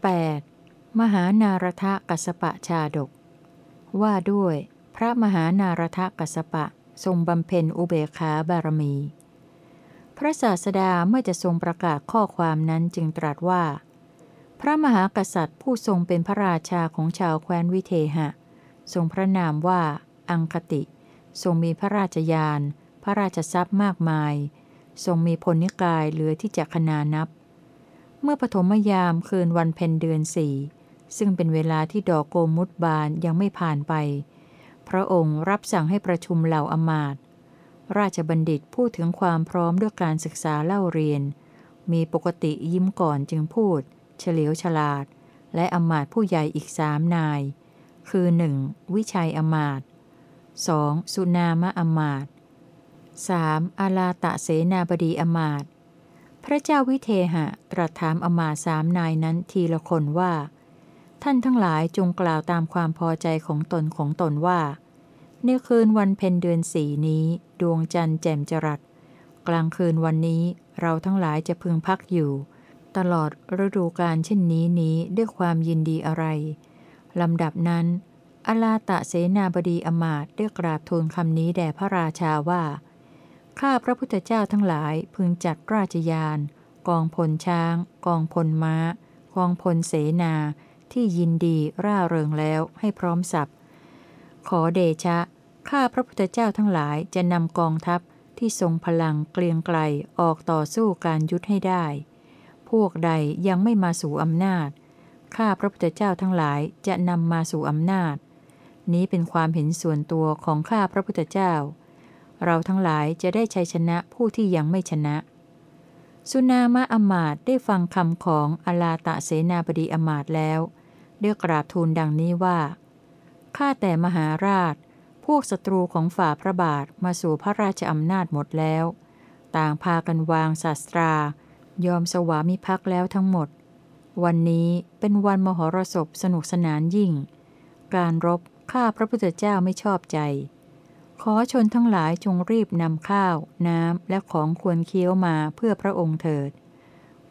8. มหานารทะกัสปะชาดก ว่าด้วย พระมหานารทะกัสปะทรงบำเพ็ญอุเบกขาบารมี พระศาสดาเมื่อจะทรงประกาศข้อความนั้นจึงตรัสว่า พระมหากษัตริย์ผู้ทรงเป็นพระราชาของชาวแคว้นวิเทหะ ทรงพระนามว่า อังคติ ทรงมีพระราชยาน พระราชทรัพย์มากมาย ทรงมีพลนิกายเหลือที่จะขนานับ เมื่อปฐมยามคืนวันเพ็ญเดือนสี่ซึ่งเป็นเวลาที่ดอกโกมุตบานยังไม่ผ่านไป พระองค์รับสั่งให้ประชุมเหล่าอมาต ราชบัณฑิตพูดถึงความพร้อมด้วยการศึกษาเล่าเรียน มีปกติยิ้มก่อนจึงพูด เฉลียวฉลาด และอมาตผู้ใหญ่อีกสามนาย คือ 1. วิชัยอมาต 2. สุนามะอมาต 3. อาลาตะเสนาบดีอมาต พระเจ้าวิเทหะตรัสถามอมาสามนายนั้นทีละคนว่า ท่านทั้งหลายจงกล่าวตามความพอใจของตนของตนว่า ในคืนวันเพ็ญเดือนสี่นี้ ดวงจันทร์แจ่มจรัส กลางคืนวันนี้เราทั้งหลายจะพึงพักอยู่ ตลอดฤดูการเช่นนี้นี้ด้วยความยินดีอะไรลำดับนั้น อลาตะเสนาบดีอมาตได้กราบทูลคำนี้แด่พระราชาว่า ข้าพระพุทธเจ้าทั้งหลายพึงจัดราชยาน กองพลช้าง กองพลม้า กองพลเสนาที่ยินดีร่าเริงแล้วให้พร้อมสับ ขอเดชะ ข้าพระพุทธเจ้าทั้งหลายจะนำกองทัพที่ทรงพลังเกลียงไกลออกต่อสู้การยุทธให้ได้ พวกใดยังไม่มาสู่อำนาจ ข้าพระพุทธเจ้าทั้งหลายจะนำมาสู่อำนาจ นี้เป็นความเห็นส่วนตัวของข้าพระพุทธเจ้า เราทั้งหลายจะได้ชัยชนะผู้ที่ยังไม่ชนะสุนามะอมาตได้ฟังคำของอลาตะเสนาบดีอมาตแล้วเรียกราบทูลดังนี้ว่า ข้าแต่มหาราช พวกศัตรูของฝ่าพระบาทมาสู่พระราชอำนาจหมดแล้ว ต่างพากันวางศาสตรา ยอมสวามิภักดิ์แล้วทั้งหมด วันนี้เป็นวันมหรสพสนุกสนานยิ่ง การรบข้าพระพุทธเจ้าไม่ชอบใจ ขอชนทั้งหลายจงรีบนำข้าว น้ำ และของควรเคี้ยวมาเพื่อพระองค์เถิด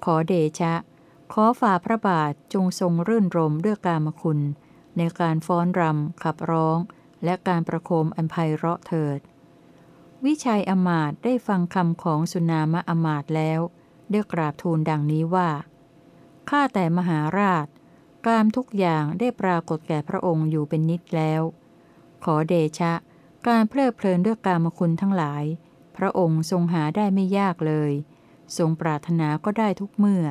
ขอเดชะ ขอฝ่าพระบาทจงทรงรื่นรมด้วยกามคุณ ในการฟ้อนรำขับร้อง และการประโคมอันไพเราะเถิด วิชัยอมาตได้ฟังคำของสุนามะอมาตแล้วได้กราบทูลดังนี้ว่าข้าแต่มหาราช กามทุกอย่างได้ปรากฏแก่พระองค์อยู่เป็นนิดแล้ว ขอเดชะ การเพลิดเพลินด้วยกามคุณทั้งหลาย พระองค์ทรงหาได้ไม่ยากเลย ทรงปรารถนาก็ได้ทุกเมื่อ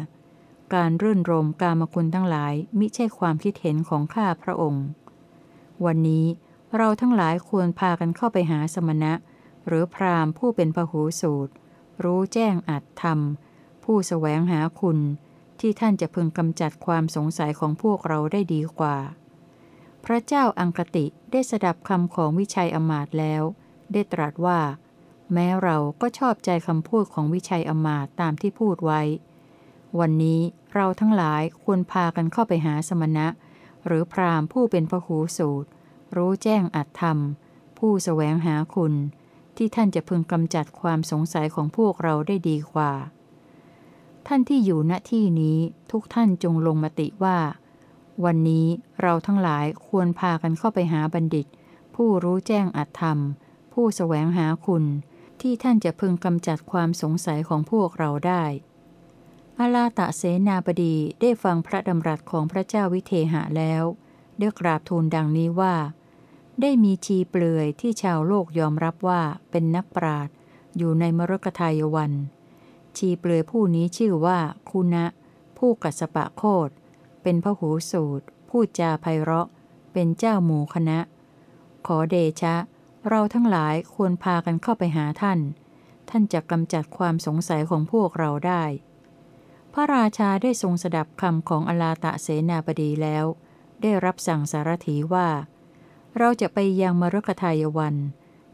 การรื่นรมกามคุณทั้งหลายมิใช่ความคิดเห็นของข้าพระองค์ วันนี้เราทั้งหลายควรพากันเข้าไปหาสมณะ หรือพรามผู้เป็นพหูสูตร รู้แจ้งอัตธรรม ผู้สแสวงหาคุณ ที่ท่านจะพึงกำจัดความสงสัยของพวกเราได้ดีกว่า พระเจ้าอังกติได้สดับคำของวิชัยอมาตแล้ว ได้ตรัสว่า แม้เราก็ชอบใจคำพูดของวิชัยอมาตตามที่พูดไว้ วันนี้ เราทั้งหลายควรพากันเข้าไปหาสมณะ หรือพรามผู้เป็นพระหูสูตร รู้แจ้งอัตธรรม ผู้สแสวงหาคุณ ที่ท่านจะพึงกำจัดความสงสัยของพวกเราได้ดีกว่า ท่านที่อยู่ณที่นี้ทุกท่านจงลงมติว่า วันนี้เราทั้งหลายควรพากันเข้าไปหาบัณฑิต ผู้รู้แจ้งอัตธรรม ผู้สแสวงหาคุณ ที่ท่านจะพึงกำจัดความสงสัยของพวกเราได้ อาลาตะเสนาบดีได้ฟังพระดำรัสของพระเจ้าวิเทหะแล้วได้กราบทูลดังนี้ว่า ได้มีชีเปลือยที่ชาวโลกยอมรับว่าเป็นนักปราดอยู่ในมรกทายวัน ชีเปลือยผู้นี้ชื่อว่าคุณะ ผู้กัสปะโคดเป็นพระหูสูตรพูดจาไพเราะ เป็นเจ้าหมู่คณะ ขอเดชะ เราทั้งหลายควรพากันเข้าไปหาท่าน ท่านจะกำจัดความสงสัยของพวกเราได้ พระราชาได้ทรงสดับคำของอลาตะเสนาบดีแล้ว ได้รับสั่งสารถีว่า เราจะไปยังมรกทายวัน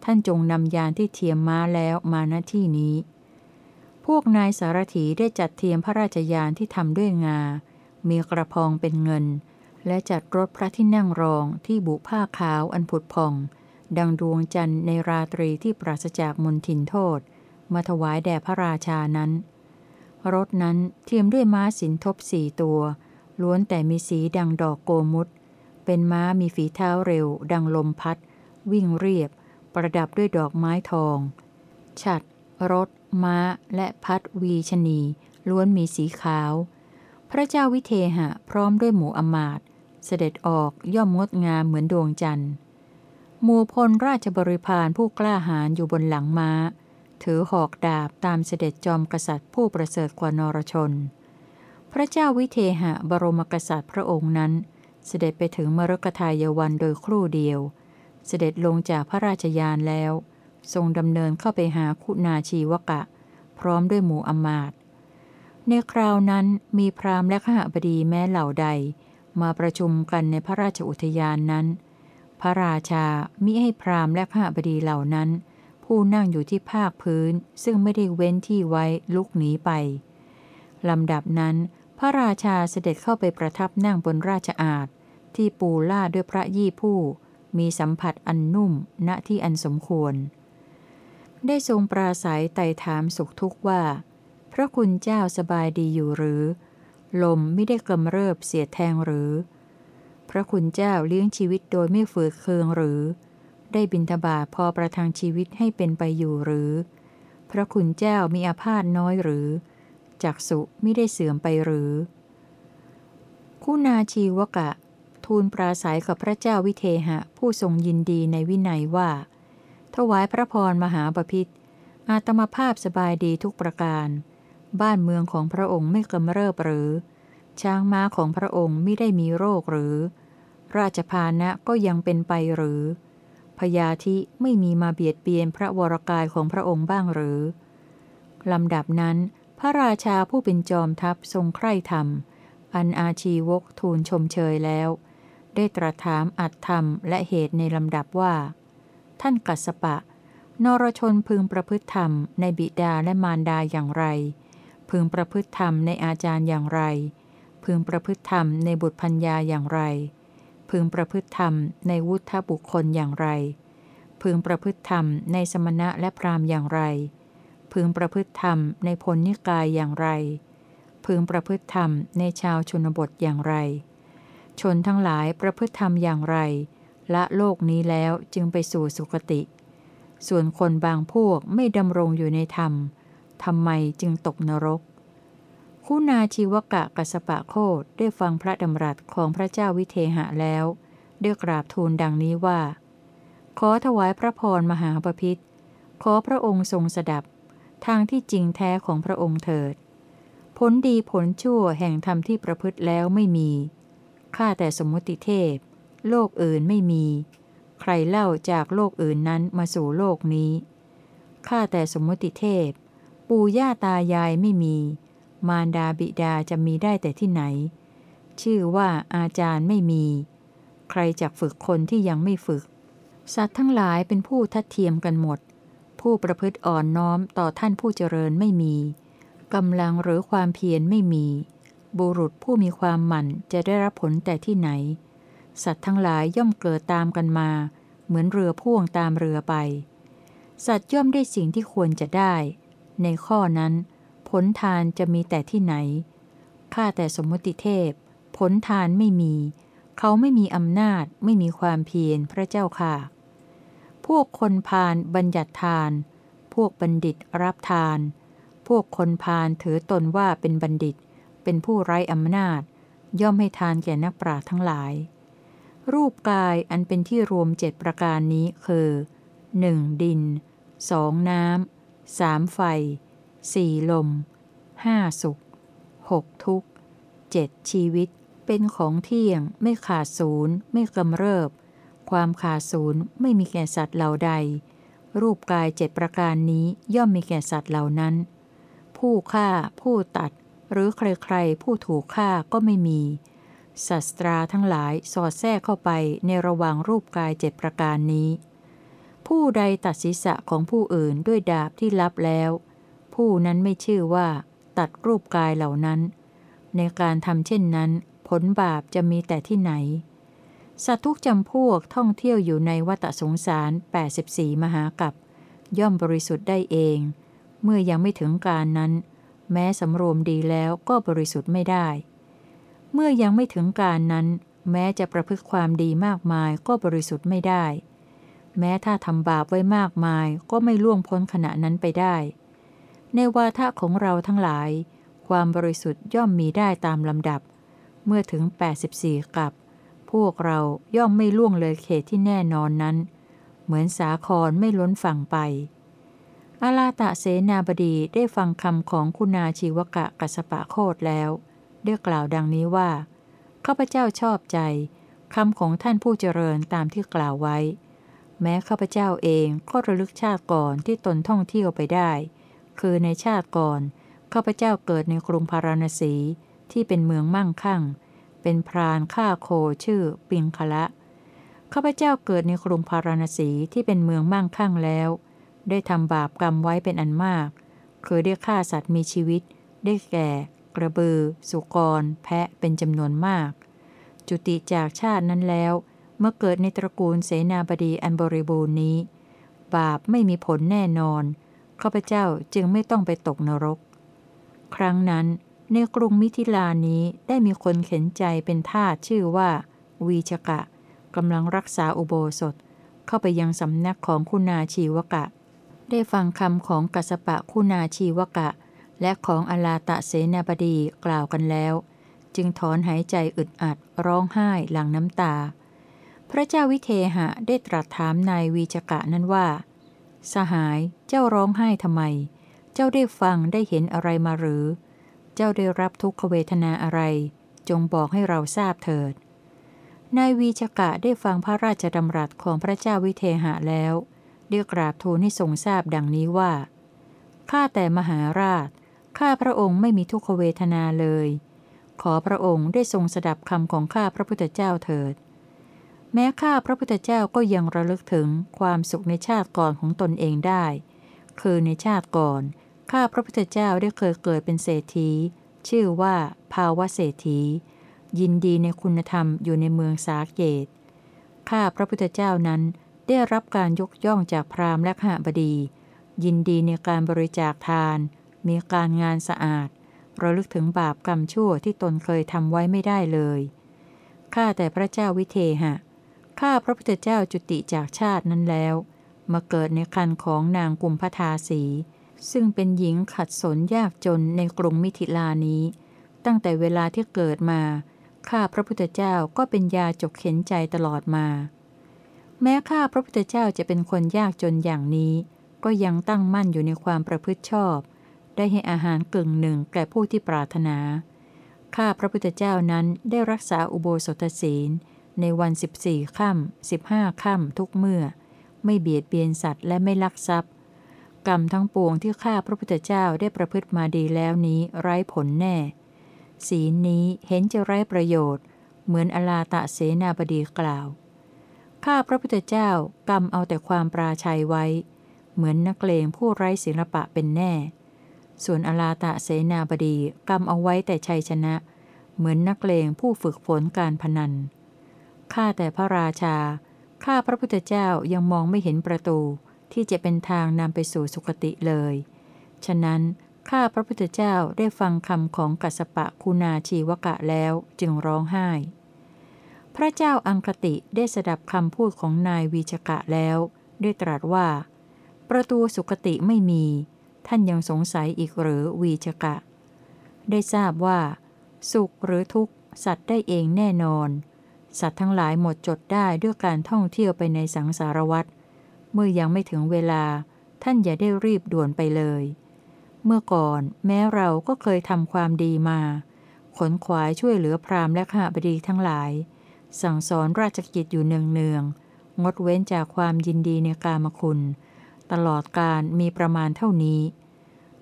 ท่านจงนำยานที่เทียมม้าแล้วมาณที่นี้ พวกนายสารถีได้จัดเทียมพระราชยานที่ทำด้วยงา มีกระพองเป็นเงิน และจัดรถพระที่นั่งรองที่บุผ้าขาวอันผุดพอง ดังดวงจันทร์ในราตรีที่ปราศจากมนทินโทษ มาถวายแด่พระราชานั้น รถนั้นเทียมด้วยม้าสินทบสี่ตัว ล้วนแต่มีสีดังดอกโกมุตเป็นม้ามีฝีเท้าเร็ว ดังลมพัด วิ่งเรียบ ประดับด้วยดอกไม้ทอง ฉัด รถ ม้า และพัดวีชนี ล้วนมีสีขาว พระเจ้าวิเทหะพร้อมด้วยหมู่อมาต เสด็จออกย่อมงดงามเหมือนดวงจันทร์หมู่พลราชบริพารผู้กล้าหาญอยู่บนหลังม้า ถือหอกดาบตามเสด็จจอมกษัตริย์ผู้ประเสริฐกว่านรชน พระเจ้าวิเทหะบรมกษัตริย์พระองค์นั้น เสด็จไปถึงมรกทายวันโดยครู่เดียว เสด็จลงจากพระราชยานแล้ว ทรงดำเนินเข้าไปหาคุณาชีวกะ พร้อมด้วยหมู่อมาตย์ในคราวนั้นมีพราหมณ์และขหบดีแม้เหล่าใด มาประชุมกันในพระราชอุทยานนั้น พระราชามิให้พราหมณ์และขหบดีเหล่านั้น ผู้นั่งอยู่ที่ภาคพื้นซึ่งไม่ได้เว้นที่ไว้ลุกหนีไปลำดับนั้นพระราชาเสด็จเข้าไปประทับนั่งบนราชอาณที่ปูล่าด้วยพระยี่ผู้ มีสัมผัสอันนุ่มณที่อันสมควร ได้ทรงปราศัยไต่ถามสุขทุกข์ว่า พระคุณเจ้าสบายดีอยู่หรือ ลมไม่ได้กำเริบเสียแทงหรือ พระคุณเจ้าเลี้ยงชีวิตโดยไม่ฝืดเคืองหรือ ได้บินทบาทพอประทังชีวิตให้เป็นไปอยู่หรือ พระคุณเจ้ามีอาพาธน้อยหรือ จักสุไม่ได้เสื่อมไปหรือ คุณาชีวกะ ทูลปราศัยกับพระเจ้าวิเทหะ ผู้ทรงยินดีในวินัยว่า ถวายพระพรมหาปพิธอาตมาภาพสบายดีทุกประการ บ้านเมืองของพระองค์ไม่กำเริบหรือ ช้างม้าของพระองค์ไม่ได้มีโรคหรือ ราชพานะก็ยังเป็นไปหรือ พยาธิไม่มีมาเบียดเบียนพระวรกายของพระองค์บ้างหรือ ลำดับนั้น พระราชาผู้เป็นจอมทัพทรงใคร่ธรรม อันอาชีวกทูลชมเชยแล้ว ได้ตรัสถามอัตธรรมและเหตุในลำดับว่า ท่านกัสปะ นรชนพึงประพฤติธรรมในบิดาและมารดาอย่างไร พึงประพฤติธรรมในอาจารย์อย่างไร พึงประพฤติธรรมในบุตรพัญญาอย่างไร พึงประพฤติธรรมในวุฒบุคคลอย่างไร พึงประพฤติธรรมในสมณะและพราหมณ์อย่างไร พึงประพฤติธรรมในพลนิกายอย่างไร พึงประพฤติธรรมในชาวชนบทอย่างไร ชนทั้งหลายประพฤติธรรมอย่างไร ละโลกนี้แล้วจึงไปสู่สุคติ ส่วนคนบางพวกไม่ดำรงอยู่ในธรรมทำไมจึงตกนรก คุณาชีวกะกัสปะโคดได้ฟังพระดำรัสของพระเจ้าวิเทหะแล้วได้กราบทูลดังนี้ว่า ขอถวายพระพรมหาปพิธขอพระองค์ทรงสดับ ทางที่จริงแท้ของพระองค์เถิด ผลดีผลชั่วแห่งธรรมที่ประพฤติแล้วไม่มี ข้าแต่สมมุติเทพ โลกอื่นไม่มี ใครเล่าจากโลกอื่นนั้นมาสู่โลกนี้ ข้าแต่สมมุติเทพ ปู่ย่าตายายไม่มี มารดาบิดาจะมีได้แต่ที่ไหน ชื่อว่าอาจารย์ไม่มี ใครจักฝึกคนที่ยังไม่ฝึก สัตว์ทั้งหลายเป็นผู้ทัดเทียมกันหมด ผู้ประพฤติอ่อนน้อมต่อท่านผู้เจริญไม่มีกำลังหรือความเพียรไม่มี บุรุษผู้มีความหมั่นจะได้รับผลแต่ที่ไหน สัตว์ทั้งหลายย่อมเกิดตามกันมา เหมือนเรือพ่วงตามเรือไป สัตว์ย่อมได้สิ่งที่ควรจะได้ ในข้อนั้น ผลทานจะมีแต่ที่ไหน ข้าแต่สมมติเทพ ผลทานไม่มี เขาไม่มีอำนาจ ไม่มีความเพียรพระเจ้าค่ะ พวกคนพาลบัญญัติทาน พวกบัณฑิตรับทาน พวกคนพาลถือตนว่าเป็นบัณฑิต เป็นผู้ไร้อำนาจ ย่อมให้ทานแก่นักปราชญ์ทั้งหลาย รูปกายอันเป็นที่รวมเจ็ดประการนี้คือ 1. ดิน 2. น้ำ 3. ไฟ 4. ลม 5. สุข 6. ทุกข์ 7. ชีวิต เป็นของเที่ยง ไม่ขาดศูนย์ ไม่กำเริบ ความขาดศูนย์ไม่มีแก่สัตว์เหล่าใด รูปกายเจ็ดประการนี้ย่อมมีแก่สัตว์เหล่านั้น ผู้ฆ่า ผู้ตัด หรือใครๆ ผู้ถูกฆ่าก็ไม่มีสัตราทั้งหลายสอดแทรกเข้าไปในระหว่างรูปกายเจ็ดประการนี้ ผู้ใดตัดศีรษะของผู้อื่นด้วยดาบที่ลับแล้ว ผู้นั้นไม่ชื่อว่า ตัดรูปกายเหล่านั้น ในการทำเช่นนั้น ผลบาปจะมีแต่ที่ไหน สัตว์ทุกจำพวกท่องเที่ยวอยู่ในวัฏสงสาร 84 มหากัปย่อมบริสุทธิ์ได้เอง เมื่อยังไม่ถึงการนั้น แม้สำรวมดีแล้วก็บริสุทธิ์ไม่ได้ เมื่อยังไม่ถึงการนั้น แม้จะประพฤติความดีมากมายก็บริสุทธิ์ไม่ได้แม้ถ้าทำบาปไว้มากมายก็ไม่ล่วงพ้นขณะนั้นไปได้ ในวาทะของเราทั้งหลาย ความบริสุทธิ์ย่อมมีได้ตามลำดับ เมื่อถึง 84 กับ พวกเราย่อมไม่ล่วงเลยเขตที่แน่นอนนั้น เหมือนสาครไม่ล้นฝั่งไปอาลาตะเสนาบดีได้ฟังคำของคุณาชีวกะกัสปะโคดแล้วได้กล่าวดังนี้ว่าข้าพเจ้าชอบใจคำของท่านผู้เจริญตามที่กล่าวไว้ แม้ข้าพเจ้าเองก็ระลึกชาติก่อนที่ตนท่องเที่ยวไปได้ คือในชาติก่อน ข้าพเจ้าเกิดในกรุงพาราณสีที่เป็นเมืองมั่งคั่ง เป็นพรานฆ่าโคชื่อปิงคละข้าพเจ้าเกิดในกรุงพาราณสีที่เป็นเมืองมั่งคั่งแล้ว ได้ทำบาปกรรมไว้เป็นอันมาก คือได้ฆ่าสัตว์มีชีวิต ได้แก่ กระบือ สุกร แพะเป็นจำนวนมาก จุติจากชาตินั้นแล้ว เมื่อเกิดในตระกูลเสนาบดีอันบริบูรณ์นี้ บาปไม่มีผลแน่นอน ข้าพเจ้าจึงไม่ต้องไปตกนรก ครั้งนั้นในกรุงมิถิลานี้ได้มีคนเข็นใจเป็นทาสชื่อว่า วีชกะกำลังรักษาอุโบสถ เข้าไปยังสำนักของคุณาชีวกะ ได้ฟังคำของกัสปะคุณาชีวกะ และของอลาตะเสนาบดีกล่าวกันแล้ว จึงถอนหายใจอึดอัดร้องไห้หลั่งน้ำตา พระเจ้าวิเทหะได้ตรัสถามนายวีชกะนั้นว่า สหาย เจ้าร้องไห้ทำไม เจ้าได้ฟังได้เห็นอะไรมาหรือ เจ้าได้รับทุกขเวทนาอะไร จงบอกให้เราทราบเถิด นายวีชกะได้ฟังพระราชดำรัสของพระเจ้าวิเทหะแล้วได้กราบทูลให้ทรงทราบดังนี้ว่า ข้าแต่มหาราช ข้าพระองค์ไม่มีทุกขเวทนาเลย ขอพระองค์ได้ทรงสดับคำของข้าพระพุทธเจ้าเถิด แม้ข้าพระพุทธเจ้าก็ยังระลึกถึงความสุขในชาติก่อนของตนเองได้ คือในชาติก่อน ข้าพระพุทธเจ้าได้เคยเกิดเป็นเศรษฐี ชื่อว่าภาวะเศรษฐี ยินดีในคุณธรรมอยู่ในเมืองสาเกต ข้าพระพุทธเจ้านั้นได้รับการยกย่องจากพราหมณ์และข้าบดี ยินดีในการบริจาคทาน มีการงานสะอาด ระลึกถึงบาปกรรมชั่วที่ตนเคยทำไว้ไม่ได้เลย ข้าแต่พระเจ้าวิเทหะ ข้าพระพุทธเจ้าจุติจากชาตินั้นแล้ว มาเกิดในคันของนางกุมพทาสี ซึ่งเป็นหญิงขัดสนยากจนในกรุงมิถิลานี้ ตั้งแต่เวลาที่เกิดมา ข้าพระพุทธเจ้าก็เป็นยาจกเข็นใจตลอดมา แม้ข้าพระพุทธเจ้าจะเป็นคนยากจนอย่างนี้ ก็ยังตั้งมั่นอยู่ในความประพฤติชอบ ได้ให้อาหารกึ่งหนึ่งแก่ผู้ที่ปรารถนา ข้าพระพุทธเจ้านั้นได้รักษาอุโบสถศีล ในวัน14ค่ำ15ค่ำทุกเมื่อ ไม่เบียดเบียนสัตว์และไม่ลักทรัพย์ กรรมทั้งปวงที่ข้าพระพุทธเจ้าได้ประพฤติมาดีแล้วนี้ไร้ผลแน่ ศีลนี้เห็นจะไร้ประโยชน์ เหมือนอลาตะเสนาบดีกล่าว ข้าพระพุทธเจ้ากรรมเอาแต่ความปราชัยไว้ เหมือนนักเลงผู้ไร้ศิลปะเป็นแน่ ส่วนอลาตะเสนาบดีกรรมเอาไว้แต่ชัยชนะ เหมือนนักเลงผู้ฝึกฝนการพนัน ข้าแต่พระราชา ข้าพระพุทธเจ้ายังมองไม่เห็นประตูที่จะเป็นทางนำไปสู่สุคติเลย ฉะนั้นข้าพระพุทธเจ้าได้ฟังคำของกัสปะคุณาชีวกะแล้วจึงร้องไห้ พระเจ้าอังคติได้สดับคำพูดของนายวีชกะแล้ว ได้ตรัสว่า ประตูสุคติไม่มี ท่านยังสงสัยอีกหรือวีชกะ ได้ทราบว่า สุขหรือทุกข์สัตว์ได้เองแน่นอน สัตว์ทั้งหลายหมดจดได้ด้วยการท่องเที่ยวไปในสังสารวัฏเมื่อยังไม่ถึงเวลา ท่านอย่าได้รีบด่วนไปเลย เมื่อก่อนแม้เราก็เคยทำความดีมา ขนขวายช่วยเหลือพราหมณ์และข้าบดีทั้งหลาย สั่งสอนราชกิจอยู่เนืองๆงดเว้นจากความยินดีในกามคุณ ตลอดการมีประมาณเท่านี้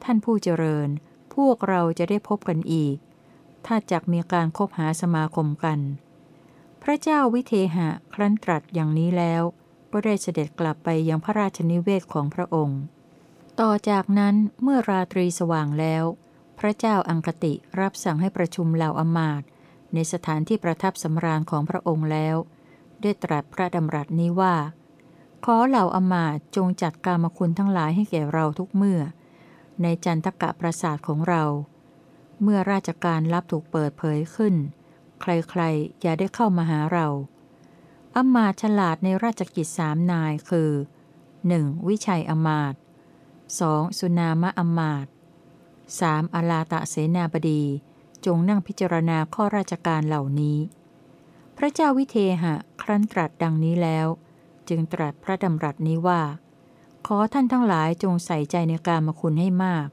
ท่านผู้เจริญ พวกเราจะได้พบกันอีก ถ้าจักมีการคบหาสมาคมกัน พระเจ้าวิเทหะครั้นตรัสอย่างนี้แล้ว ก็ได้เสด็จกลับไปยังพระราชนิเวศของพระองค์ ต่อจากนั้นเมื่อราตรีสว่างแล้ว พระเจ้าอังคติรับสั่งให้ประชุมเหล่าอมาตย์ในสถานที่ประทับสำราญของพระองค์แล้ว ได้ตรัสพระดำรัสนี้ว่า ขอเหล่าอมาตย์จงจัดการมคุณทั้งหลายให้แก่เราทุกเมื่อ ในจันทกะประสาทของเรา เมื่อราชการลับถูกเปิดเผยขึ้น ใครๆ อย่าได้เข้ามาหาเราอมาตย์ฉลาดในราชกิจสามนายคือ 1. วิชัยอมาตย์ 2. สุนามะอมาตย์ 3. อลาตะเสนาบดี จงนั่งพิจารณาข้อราชการเหล่านี้ พระเจ้าวิเทหะครั้นตรัสดังนี้แล้ว จึงตรัสพระดำรัสนี้ว่า ขอท่านทั้งหลายจงใส่ใจในการมาคุณให้มาก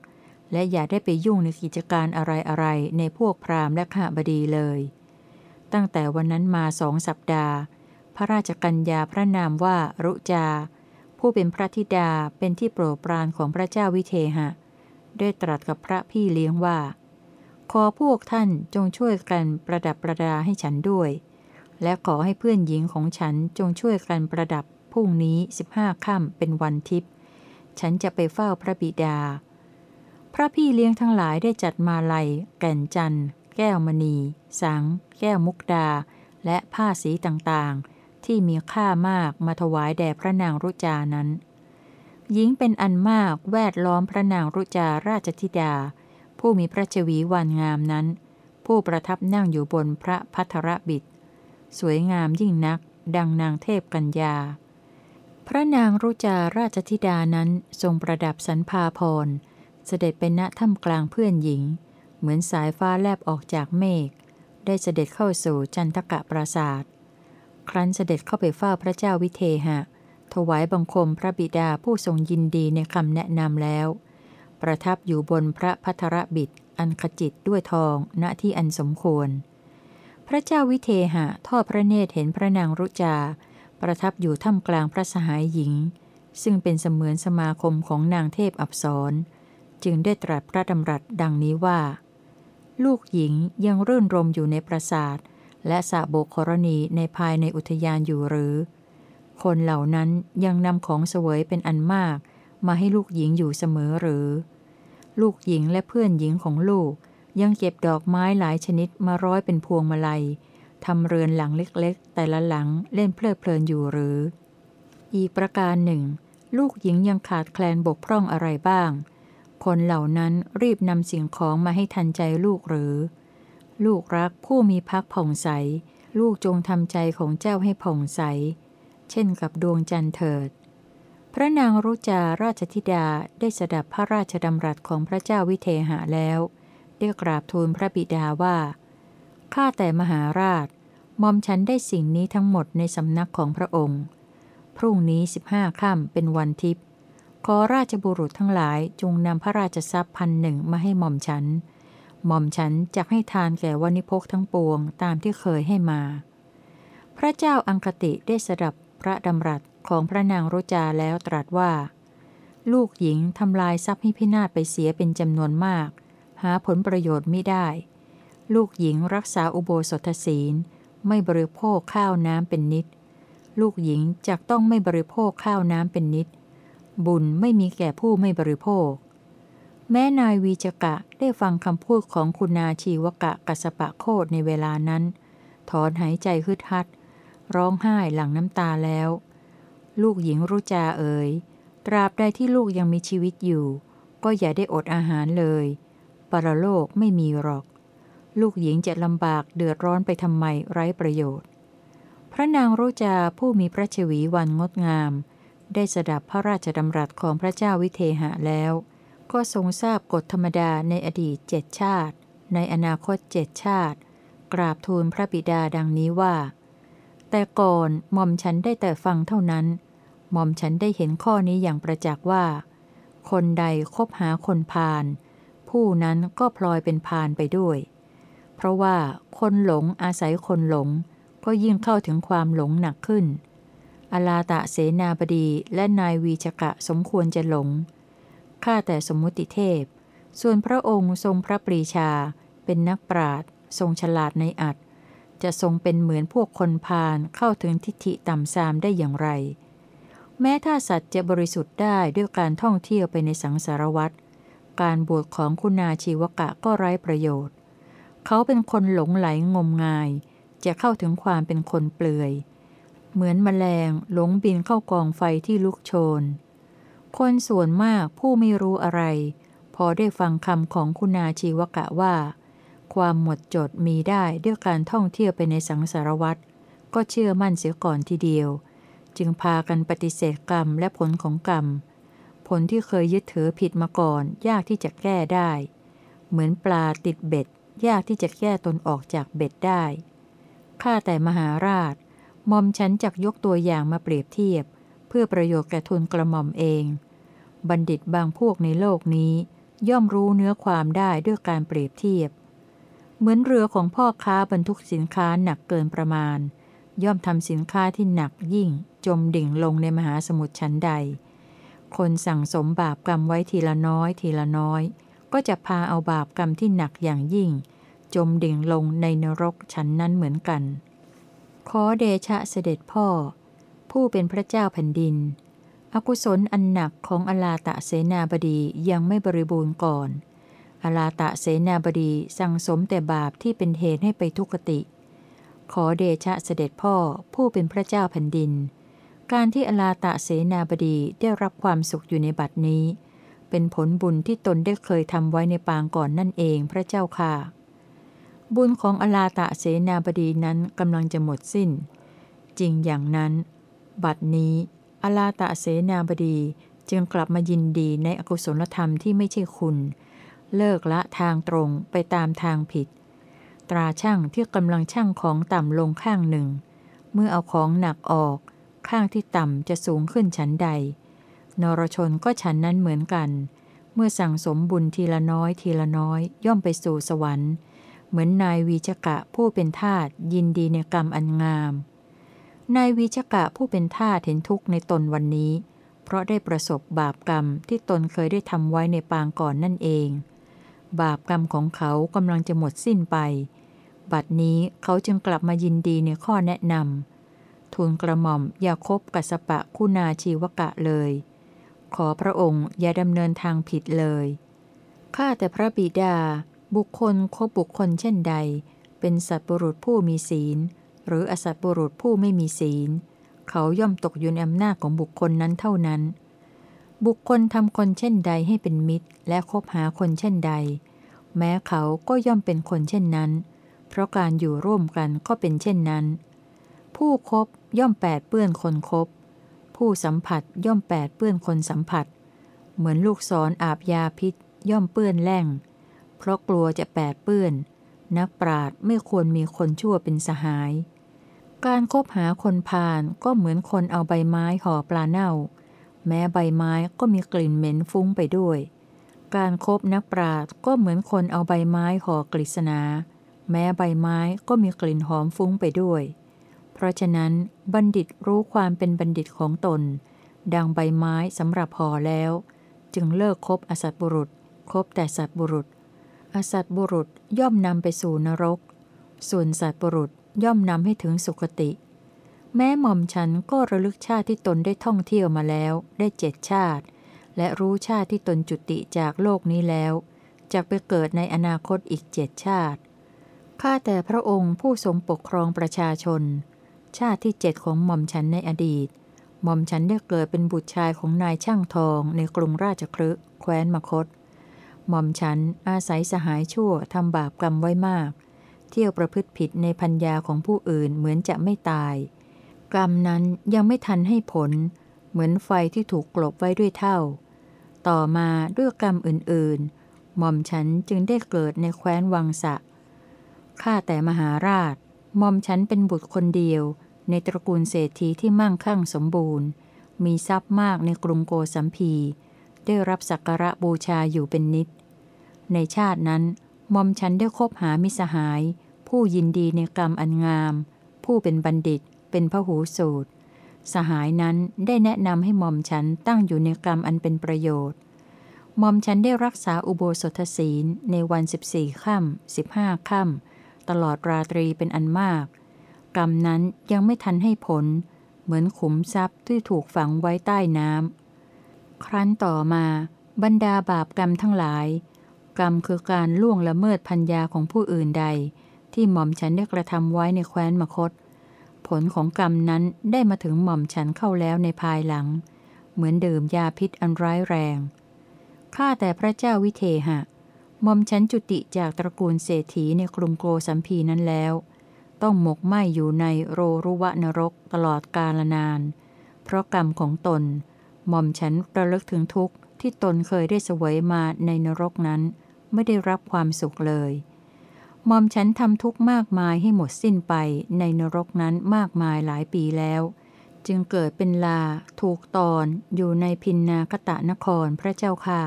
และอย่าได้ไปยุ่งในกิจการอะไรๆในพวกพราหมณ์และข้าบดีเลย ตั้งแต่วันนั้นมาสองสัปดาห์ พระราชกัญญาพระนามว่ารุจา ผู้เป็นพระธิดาเป็นที่โปรดปรานของพระเจ้าวิเทหะ ได้ตรัสกับพระพี่เลี้ยงว่า ขอพวกท่านจงช่วยกันประดับประดาให้ฉันด้วย และขอให้เพื่อนหญิงของฉันจงช่วยกันประดับพรุ่งนี้สิบห้าค่ำเป็นวันทิพย์ฉันจะไปเฝ้าพระบิดา พระพี่เลี้ยงทั้งหลายได้จัดมาลัย แก่นจันทร์ แก้วมณี สัง แก้วมุกดา และผ้าสีต่างๆ ที่มีค่ามากมาถวายแด่พระนางรุจานั้น หญิงเป็นอันมากแวดล้อมพระนางรุจาราชธิดา ผู้มีพระชวีวันงามนั้น ผู้ประทับนั่งอยู่บนพระพัทรบิดสวยงามยิ่งนัก ดังนางเทพกัญญา พระนางรุจาราชธิดานั้นทรงประดับสันพาพรเสด็จเป็นณถ้ำกลางเพื่อนหญิง เหมือนสายฟ้าแลบออกจากเมฆ ได้เสด็จเข้าสู่จันทกะปราศาสตร์ครั้นเสด็จเข้าไปเฝ้าพระเจ้าวิเทหะ ถวายบังคมพระบิดาผู้ทรงยินดีในคำแนะนำแล้ว ประทับอยู่บนพระพัทรบิดอันขจิตด้วยทองณที่อันสมควร พระเจ้าวิเทหะทอดพระเนตรเห็นพระนางรุจา ประทับอยู่ท่ามกลางพระสหายหญิง ซึ่งเป็นเสมือนสมาคมของนางเทพอับสรจึงได้ตรัสพระดำรัสดังนี้ว่า ลูกหญิงยังรื่นรมอยู่ในปราสาท และสะโบกรณีในภายในอุทยานอยู่หรือ คนเหล่านั้นยังนำของเสวยเป็นอันมาก มาให้ลูกหญิงอยู่เสมอหรือ ลูกหญิงและเพื่อนหญิงของลูกยังเก็บดอกไม้หลายชนิดมาร้อยเป็นพวงมาลัยทำเรือนหลังเล็กๆ แต่ละหลังเล่นเพลิดเพลินอยู่หรือ อีกประการหนึ่ง ลูกหญิงยังขาดแคลนบกพร่องอะไรบ้าง คนเหล่านั้นรีบนำสิ่งของมาให้ทันใจลูกหรือ ลูกรักผู้มีพักผ่องใส ลูกจงทำใจของเจ้าให้ผ่องใส เช่นกับดวงจันทร์เถิด พระนางรุจาราชธิดาได้สดับพระราชดำรัสของพระเจ้าวิเทหะแล้วได้กราบทูลพระบิดาว่า ข้าแต่มหาราชมอมฉันได้สิ่งนี้ทั้งหมดในสำนักของพระองค์ พรุ่งนี้สิบห้าค่ำเป็นวันทิพย์ ขอราชบุรุษทั้งหลายจงนำพระราชทรัพย์พันหนึ่งมาให้หม่อมฉัน หม่อมฉันจะให้ทานแก่วานิพกทั้งปวงตามที่เคยให้มา พระเจ้าอังคติได้สดับพระดำรัสของพระนางโรจาแล้วตรัสว่า ลูกหญิงทำลายทรัพย์ให้พินาศไปเสียเป็นจำนวนมาก หาผลประโยชน์ไม่ได้ ลูกหญิงรักษาอุโบสถศีล ไม่บริโภคข้าวน้ำเป็นนิด ลูกหญิงจักต้องไม่บริโภคข้าวน้ำเป็นนิด บุญไม่มีแก่ผู้ไม่บริโภค แม้นายวีจกะได้ฟังคำพูดของคุณาชีวกะกัสปะโคดในเวลานั้น ถอนหายใจฮึดฮัด ร้องไห้หลังน้ำตาแล้ว ลูกหญิงรุจาเอ๋ยตราบใดที่ลูกยังมีชีวิตอยู่ ก็อย่าได้อดอาหารเลย ปรโลกไม่มีหรอก ลูกหญิงจะลำบากเดือดร้อนไปทำไมไร้ประโยชน์ พระนางรุจาผู้มีพระชวีวันงดงาม ได้สดับพระราชดำรัสของพระเจ้าวิเทหะแล้ว ก็ทรงทราบกฎธรรมดาในอดีตเจ็ดชาติ ในอนาคตเจ็ดชาติ กราบทูลพระบิดาดังนี้ว่า แต่ก่อนหม่อมฉันได้แต่ฟังเท่านั้น หม่อมฉันได้เห็นข้อนี้อย่างประจักษ์ว่า คนใดคบหาคนพาลผู้นั้นก็พลอยเป็นพาลไปด้วย เพราะว่าคนหลงอาศัยคนหลง ก็ยิ่งเข้าถึงความหลงหนักขึ้น อลาตะเสนาบดีและนายวีชกะสมควรจะหลง ข้าแต่สมมุติเทพ ส่วนพระองค์ทรงพระปรีชา เป็นนักปราดทรงฉลาดในอัดจะทรงเป็นเหมือนพวกคนพาลเข้าถึงทิฏฐิต่ำซามได้อย่างไร แม้ถ้าสัตว์จะบริสุทธิ์ได้ด้วยการท่องเที่ยวไปในสังสารวัตรการบวชของคุณาชีวกะก็ไร้ประโยชน์ เขาเป็นคนหลงไหลงมงาย จะเข้าถึงความเป็นคนเปลือย เหมือนมแมลงหลงบินเข้ากองไฟที่ลุกโชน คนส่วนมากผู้ไม่รู้อะไร พอได้ฟังคำของคุณาชีวกะว่า ความหมดจดมีได้ด้วยการท่องเที่ยวไปในสังสารวัตรก็เชื่อมั่นเสียก่อนทีเดียว จึงพากันปฏิเสธกรรมและผลของกรรม ผลที่เคยยึดถือผิดมาก่อน ยากที่จะแก้ได้ เหมือนปลาติดเบ็ด ยากที่จะแก้ตนออกจากเบ็ดได้ข้าแต่มหาราช มอมฉันจักยกตัวอย่างมาเปรียบเทียบ เพื่อประโยชน์แก่ทุนกระหม่อมเอง บัณฑิตบางพวกในโลกนี้ ย่อมรู้เนื้อความได้ด้วยการเปรียบเทียบ เหมือนเรือของพ่อค้าบรรทุกสินค้าหนักเกินประมาณ ย่อมทำสินค้าที่หนักยิ่ง จมดิ่งลงในมหาสมุทรชั้นใด คนสั่งสมบาปกรรมไว้ทีละน้อยทีละน้อย ก็จะพาเอาบาปกรรมที่หนักอย่างยิ่ง จมดิ่งลงในนรกชั้นนั้นเหมือนกัน ขอเดชะเสด็จพ่อ ผู้เป็นพระเจ้าแผ่นดิน อกุศลอันหนักของอลาตะเสนาบดียังไม่บริบูรณ์ก่อนอลาตะเสนาบดีสั่งสมแต่บาปที่เป็นเหตุให้ไปทุกติ ขอเดชะเสด็จพ่อผู้เป็นพระเจ้าแผ่นดิน การที่อลาตะเสนาบดีได้รับความสุขอยู่ในบัดนี้ เป็นผลบุญที่ตนได้เคยทำไว้ในปางก่อนนั่นเองพระเจ้าค่ะ บุญของอลาตะเสนาบดีนั้นกำลังจะหมดสิ้น จริงอย่างนั้น บัดนี้อลาตะเสนาบดีจึงกลับมายินดีในอกุศลธรรมที่ไม่ใช่คุณ เลิกละทางตรงไปตามทางผิด ตราช่างที่กำลังช่างของต่ำลงข้างหนึ่ง เมื่อเอาของหนักออก ข้างที่ต่ำจะสูงขึ้นชั้นใด นรชนก็ฉันนั้นเหมือนกัน เมื่อสั่งสมบุญทีละน้อยทีละน้อยย่อมไปสู่สวรรค์ เหมือนนายวีชกะผู้เป็นทาตยินดีในกรรมอันงาม นายวีชกะผู้เป็นทาตเห็นทุกข์ในตนวันนี้ เพราะได้ประสบบาปกรรมที่ตนเคยได้ทำไว้ในปางก่อนนั่นเอง บาปกรรมของเขากำลังจะหมดสิ้นไป บัดนี้เขาจึงกลับมายินดีในข้อแนะนำทูลกระหม่อมอย่าคบกัสปะคุณาชีวกะเลย ขอพระองค์อย่าดำเนินทางผิดเลยข้าแต่พระบิดา บุคคลคบบุคคลเช่นใด เป็นสัตบุรุษผู้มีศีล หรืออสัตบุรุษผู้ไม่มีศีล เขาย่อมตกอยู่ในอำนาจของบุคคลนั้นเท่านั้น บุคคลทำคนเช่นใดให้เป็นมิตร และคบหาคนเช่นใด แม้เขาก็ย่อมเป็นคนเช่นนั้น เพราะการอยู่ร่วมกันก็เป็นเช่นนั้น ผู้คบย่อมแปดเปื้อนคนคบ ผู้สัมผัสย่อมแปดเปื้อนคนสัมผัส เหมือนลูกศรออาบยาพิษย่อมเปื้อนแล่ง เพราะกลัวจะแปดเปื้อน นักปราดไม่ควรมีคนชั่วเป็นสหาย การคบหาคนพาลก็เหมือนคนเอาใบไม้ห่อปลาเน่า แม้ใบไม้ก็มีกลิ่นเหม็นฟุ้งไปด้วย การครบนักปราดก็เหมือนคนเอาใบไม้ห่อกฤษณา แม้ใบไม้ก็มีกลิ่นหอมฟุ้งไปด้วย เพราะฉะนั้นบัณฑิตรู้ความเป็นบัณฑิตของตน ดังใบไม้สำหรับห่อแล้ว จึงเลิกคบอสัตบุรุษคบแต่สัตบุรุษ อสัตบุรุษย่อมนำไปสู่นรก ส่วนสัตบุรุษย่อมนำให้ถึงสุคติ แม้หม่อมฉันก็ระลึกชาติที่ตนได้ท่องเที่ยวมาแล้วได้เจ็ดชาติ และรู้ชาติที่ตนจุติจากโลกนี้แล้วจะไปเกิดในอนาคตอีกเจ็ดชาติ ข้าแต่พระองค์ผู้ทรงปกครองประชาชน ชาติที่เจ็ดของหม่อมฉันในอดีต หม่อมฉันได้เกิดเป็นบุตรชายของนายช่างทองในกรุงราชครึแคว้นมคต หม่อมฉันอาศัยสหายชั่วทำบาปกรรมไว้มาก เที่ยวประพฤติผิดในพัญญาของผู้อื่นเหมือนจะไม่ตาย กรรมนั้นยังไม่ทันให้ผล เหมือนไฟที่ถูกกลบไว้ด้วยเท่า ต่อมาด้วยกรรมอื่นๆ หม่อมฉันจึงได้เกิดในแคว้นวังสะข้าแต่มหาราชหม่อมฉันเป็นบุตรคนเดียว ในตระกูลเศรษฐีที่มั่งคั่งสมบูรณ์ มีทรัพย์มากในกรุงโกสัมพีได้รับสักการะบูชาอยู่เป็นนิด ในชาตินั้นมอมฉันได้คบหามิสหาย ผู้ยินดีในกรรมอันงาม ผู้เป็นบัณฑิต เป็นพหูสูตร สหายนั้นได้แนะนำให้มอมฉันตั้งอยู่ในกรรมอันเป็นประโยชน์มอมฉันได้รักษาอุโบสถศีลในวันสิบสี่ค่ำสิบห้าค่ำตลอดราตรีเป็นอันมาก กรรมนั้นยังไม่ทันให้ผล เหมือนขุมทรัพย์ที่ถูกฝังไว้ใต้น้ำครั้นต่อมา บรรดาบาปกรรมทั้งหลาย กรรมคือการล่วงละเมิดพัญญาของผู้อื่นใด ที่หม่อมฉันได้กระทำไว้ในแคว้นมคต ผลของกรรมนั้นได้มาถึงหม่อมฉันเข้าแล้วในภายหลัง เหมือนดื่มยาพิษอันร้ายแรงข้าแต่พระเจ้าวิเทหะหม่อมฉันจุติจากตระกูลเศรษฐีในกรุงโกสัมพีนั้นแล้ว ต้องหมกไหมอยู่ในโรรุวะนรกตลอดกาลนาน เพราะกรรมของตนหม่อมฉันระลึกถึงทุกข์ที่ตนเคยได้เสวยมาในนรกนั้น ไม่ได้รับความสุขเลยหม่อมฉันทำทุกข์มากมายให้หมดสิ้นไปในนรกนั้นมากมายหลายปีแล้ว จึงเกิดเป็นลา ถูกตอนอยู่ในพินนาคตะนครพระเจ้าค่ะ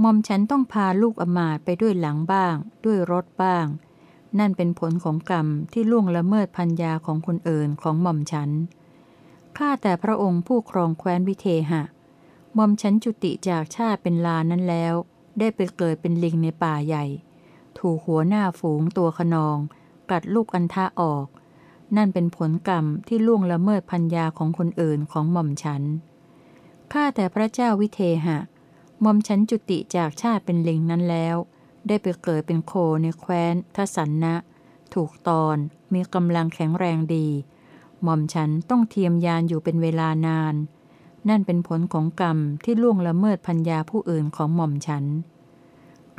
หม่อมฉันต้องพาลูกอมาตไปด้วยหลังบ้าง ด้วยรถบ้าง นั่นเป็นผลของกรรมที่ล่วงละเมิดพัญญาของคนอื่นของหม่อมฉันข้าแต่พระองค์ผู้ครองแคว้นวิเทหะหม่อมฉันจุติจากชาติเป็นลานั้นแล้ว ได้ไปเกิดเป็นลิงในป่าใหญ่ ถูกหัวหน้าฝูงตัวขนอง กัดลูกอันทะออก นั่นเป็นผลกรรมที่ล่วงละเมิดพัญญาของคนอื่นของหม่อมฉัน ข้าแต่พระเจ้าวิเทหะ หม่อมฉันจุติจากชาติเป็นลิงนั้นแล้ว ได้ไปเกิดเป็นโคในแคว้นทสันนะ ถูกตอนมีกำลังแข็งแรงดี หม่อมฉันต้องเทียมยานอยู่เป็นเวลานานนั่ นั่นเป็นผลของกรรมที่ล่วงละเมิดพัญญาผู้อื่นของหม่อมฉัน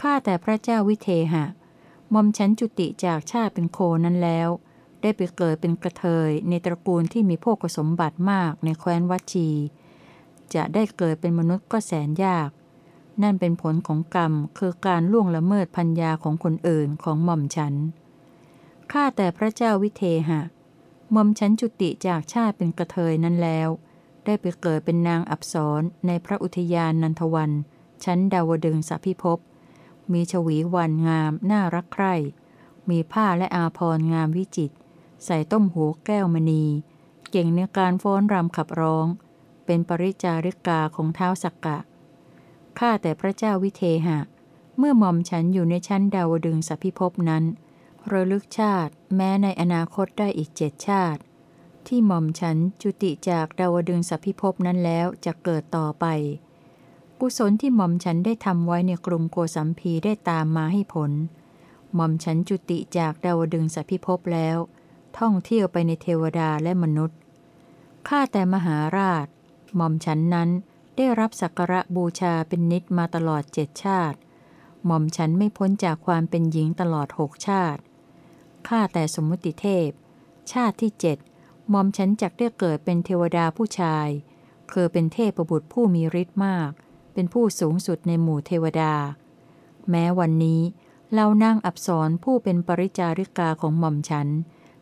ข้าแต่พระเจ้าวิเทหะ หม่อมฉันจุติจากชาติเป็นโคนั้นแล้ว ได้ไปเกิดเป็นกระเทยในตระกูลที่มีโภคสมบัติมากในแคว้นวัชี จะได้เกิดเป็นมนุษย์ก็แสนยาก นั่นเป็นผลของกรรมคือการล่วงละเมิดพัญญาของคนอื่นของหม่อมฉัน ข้าแต่พระเจ้าวิเทหะ หม่อมฉันจุติจากชาติเป็นกระเทยนั้นแล้ว ได้ไปเกิดเป็นนางอับสรในพระอุทยานนันทวัน ชั้นดาวดึงสพิภพ มีฉวีวันงามน่ารักใคร่ มีผ้าและอาพรงามวิจิต ใส่ต้มหูแก้วมณี เก่งในการฟ้อนรำขับร้อง เป็นปริจาริกาของเท้าสักกะ ข้าแต่พระเจ้าวิเทหะ เมื่อหม่อมฉันอยู่ในชั้นดาวดึงสัพิภพนั้น ระลึกชาติแม้ในอนาคตได้อีกเจ็ดชาติ ที่หม่อมฉันจุติจากดาวดึงสัพิภพนั้นแล้วจะเกิดต่อไป กุศลที่หม่อมฉันได้ทำไว้ในกรุงโกสัมพีได้ตามมาให้ผล หม่อมฉันจุติจากดาวดึงสัพิภพแล้ว ท่องเที่ยวไปในเทวดาและมนุษย์ข้าแต่มหาราช หม่อมฉันนั้นได้รับสักการะบูชาเป็นนิดมาตลอดเจ็ดชาติ หม่อมฉันไม่พ้นจากความเป็นหญิงตลอดหกชาติข้าแต่สมมุติเทพ ชาติที่เจ็ด ม่อมฉันจักได้เกิดเป็นเทวดาผู้ชายคือเป็นเทพบุตรผู้มีฤทธิ์มาก เป็นผู้สูงสุดในหมู่เทวดา แม้วันนี้เรานั่งอับสรผู้เป็นปริจาริกาของหม่อมฉัน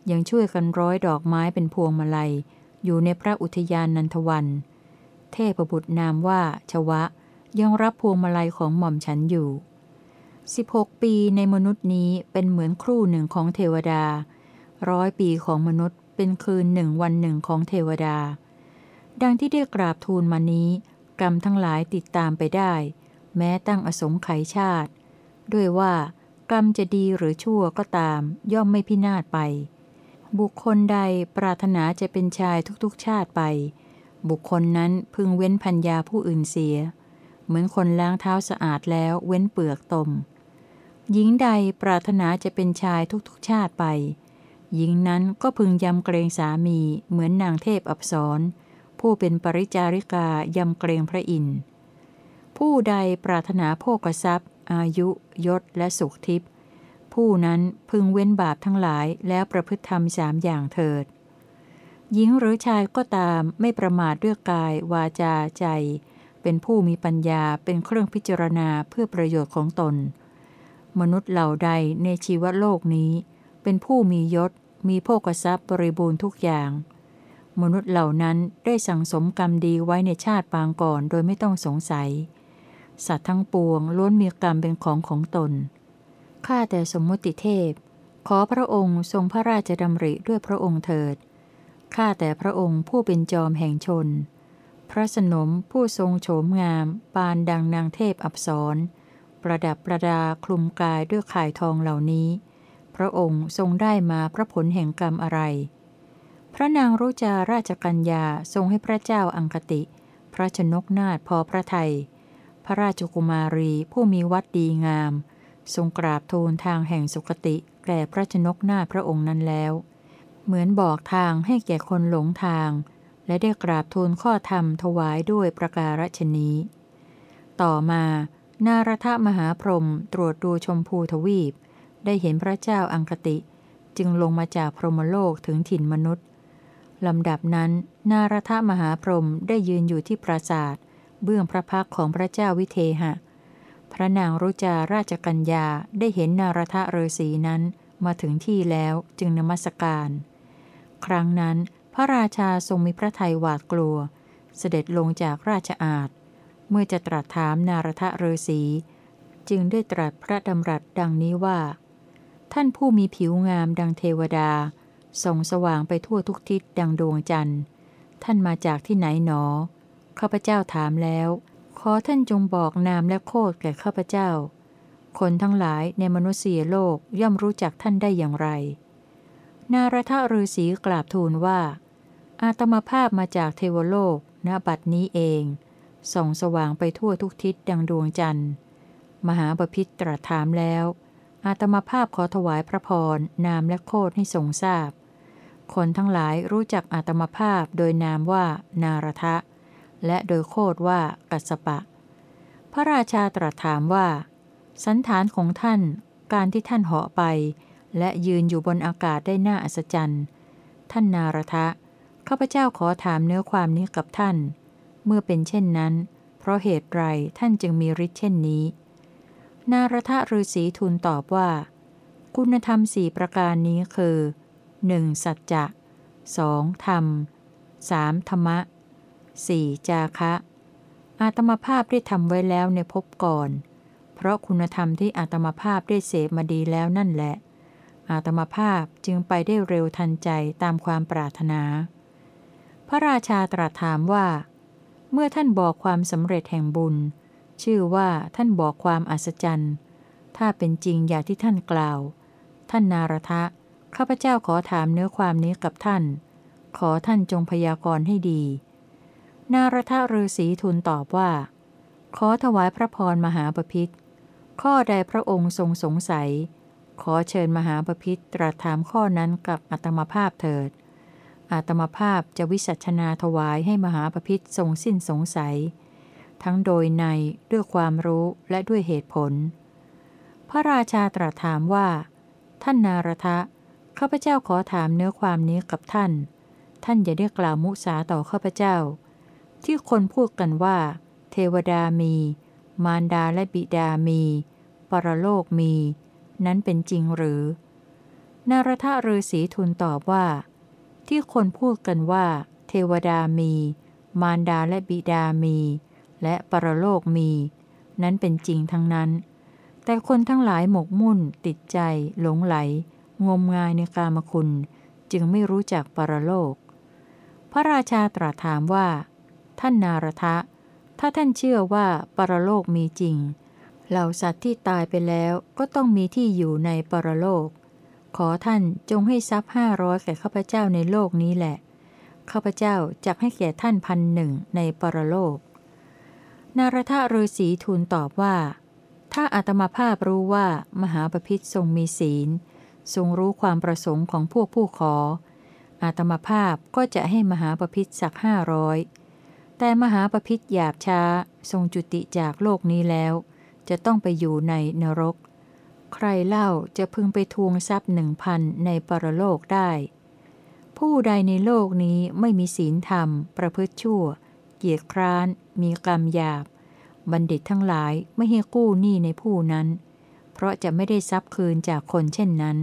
ยังช่วยกันร้อยดอกไม้เป็นพวงมาลัย อยู่ในพระอุทยานนันทวัน เทพบุตรนามว่าชวะ ยังรับพวงมาลัยของหม่อมฉันอยู่ 16 ปีในมนุษย์นี้เป็นเหมือนครู่หนึ่งของเทวดา ร้อยปีของมนุษย์ เป็นคืนหนึ่งวันหนึ่งของเทวดา ดังที่ได้กราบทูลมานี้ กรรมทั้งหลายติดตามไปได้ แม้ตั้งอสงไขยชาติ ด้วยว่ากรรมจะดีหรือชั่วก็ตาม ย่อมไม่พินาศไป บุคคลใดปรารถนาจะเป็นชายทุกๆชาติไป บุคคลนั้นพึงเว้นพัญญาผู้อื่นเสีย เหมือนคนล้างเท้าสะอาดแล้วเว้นเปลือกตมหญิงใดปรารถนาจะเป็นชายทุกๆชาติไป หญิงนั้นก็พึงยำเกรงสามีเหมือนนางเทพอับสรผู้เป็นปริจาริกายำเกรงพระอินทร์ผู้ใดปรารถนาโภกทรัพย์ อายุ ยศ และสุขทิพย์ผู้นั้นพึงเว้นบาปทั้งหลายแล้วประพฤติธรรมสามอย่างเถิด หญิงหรือชายก็ตามไม่ประมาทด้วยกาย วาจาใจ เป็นผู้มีปัญญาเป็นเครื่องพิจารณาเพื่อประโยชน์ของตน มนุษย์เหล่าใดในชีวโลกนี้ เป็นผู้มียศ มีโภกทรัพย์บริบูรณ์ทุกอย่าง มนุษย์เหล่านั้นได้สั่งสมกรรมดีไว้ในชาติปางก่อนโดยไม่ต้องสงสัย สัตว์ทั้งปวงล้วนมีกรรมเป็นของของตน ข้าแต่สมมติเทพ ขอพระองค์ทรงพระราชดำริด้วยพระองค์เถิด ข้าแต่พระองค์ผู้เป็นจอมแห่งชน พระสนมผู้ทรงโฉมงาม ปานดังนางเทพอับสรประดับประดาคลุมกายด้วยข่ายทองเหล่านี้ พระองค์ทรงได้มาพระผลแห่งกรรมอะไร พระนางรุจาราชกัญญาทรงให้พระเจ้าอังคติ พระชนกนาถพอพระไทย พระราชกุมารีผู้มีวัดดีงาม ทรงกราบทูลทางแห่งสุคติ แก่พระชนกนาถพระองค์นั้นแล้ว เหมือนบอกทางให้แก่คนหลงทาง และได้กราบทูลข้อธรรมถวายด้วยประการฉนี้ ต่อมา นารทมหาพรหมตรวจดูชมพูทวีป ได้เห็นพระเจ้าอังคติ จึงลงมาจากพรหมโลกถึงถิ่นมนุษย์ลำดับนั้น นารทมหาพรหมได้ยืนอยู่ที่ปราสาทเบื้องพระพักของพระเจ้าวิเทหะ พระนางรุจาราชกัญญาได้เห็นนารทะเรศีนั้นมาถึงที่แล้วจึงนมัสการ ครั้งนั้น พระราชาทรงมีพระทัยหวาดกลัว เสด็จลงจากราชอาณเมื่อจะตรัสถามนารทะเรศีจึงได้ตรัสพระดำรัสดังนี้ว่า ท่านผู้มีผิวงามดังเทวดา ส่องสว่างไปทั่วทุกทิศดังดวงจันทร์ ท่านมาจากที่ไหนหนอ ข้าพเจ้าถามแล้ว ขอท่านจงบอกนามและโคดแก่ข้าพเจ้า คนทั้งหลายในมนุษยโลกย่อมรู้จักท่านได้อย่างไร นารทฤษีกราบทูลว่า อาตมาภาพมาจากเทวโลกณบัดนี้เองส่องสว่างไปทั่วทุกทิศดังดวงจันทร์ มหาบพิตรตรัสถามแล้ว อาตมาภาพขอถวายพระพร นามและโคดให้ทรงทราบ คนทั้งหลายรู้จักอาตมาภาพโดยนามว่านารทะ และโดยโคดว่ากัสปะ พระราชาตรัสถามว่า สันฐานของท่าน การที่ท่านเหาะไป และยืนอยู่บนอากาศได้น่าอัศจรรย์ ท่านนารทะ ข้าพเจ้าขอถามเนื้อความนี้กับท่าน เมื่อเป็นเช่นนั้น เพราะเหตุไรท่านจึงมีฤทธิ์เช่นนี้ นารทะฤาษีทูลตอบว่า คุณธรรมสี่ประการนี้คือหนึ่งสัจจะสองธรรมสามธรรมะสี่จาคะ อาตมาภาพได้ทำไว้แล้วในภพก่อน เพราะคุณธรรมที่อาตมาภาพได้เสพมาดีแล้วนั่นแหละ อาตมาภาพจึงไปได้เร็วทันใจตามความปรารถนา พระราชาตรัสถามว่า เมื่อท่านบอกความสำเร็จแห่งบุญ ชื่อว่าท่านบอกความอัศจรรย์ ถ้าเป็นจริงอย่างที่ท่านกล่าว ท่านนารทะ ข้าพเจ้าขอถามเนื้อความนี้กับท่าน ขอท่านจงพยากรณ์ให้ดี นารทะฤาษีทูลตอบว่า ขอถวายพระพรมหาปพิธข้อใดพระองค์ทรงสงสัย ขอเชิญมหาปพิธตรัสถามข้อนั้นกับอัตมภาพเถิดอัตมภาพจะวิสัชนาถวายให้มหาปพิธทรงสิ้นสงสัย ทั้งโดยในด้วยความรู้และด้วยเหตุผล พระราชาตรัสถามว่า ท่านนารทะข้าพเจ้าขอถามเนื้อความนี้กับท่าน ท่านอย่าได้กล่าวมุสาต่อข้าพเจ้า ที่คนพูดกันว่า เทวดามี มารดาและบิดามี ปรโลกมี นั้นเป็นจริงหรือ นารทะฤาษีทูลตอบว่า ที่คนพูดกันว่า เทวดามี มารดาและบิดามี และปรโลกมี นั้นเป็นจริงทั้งนั้น แต่คนทั้งหลายหมกมุ่น ติดใจ หลงไหล งมงายในกามคุณ จึงไม่รู้จักปรโลก พระราชาตรัสถามว่า ท่านนารทะ ถ้าท่านเชื่อว่าปรโลกมีจริง เหล่าสัตว์ที่ตายไปแล้วก็ต้องมีที่อยู่ในปรโลก ขอท่านจงให้ทรัพย์ห้าร้อยแก่ข้าพเจ้าในโลกนี้แหละข้าพเจ้าจะให้แก่ท่านพันหนึ่งในปรโลก นารทะฤาษีทูลตอบว่า ถ้าอาตมาภาพรู้ว่ามหาปพิธทรงมีศีล ทรงรู้ความประสงค์ของพวกผู้ขอ อาตมาภาพก็จะให้มหาปพิธสักห้าร้อยแต่มหาปพิธหยาบช้า ทรงจุติจากโลกนี้แล้ว จะต้องไปอยู่ในนรก ใครเล่าจะพึงไปทวงทรัพย์หนึ่งพันในปรโลกได้ ผู้ใดในโลกนี้ไม่มีศีลธรรม ประพฤติชั่ว เกียรคร้าน มีกรรมหยาบ บัณฑิตทั้งหลายไม่ให้กู้หนี้ในผู้นั้น เพราะจะไม่ได้ทรัพย์คืนจากคนเช่นนั้น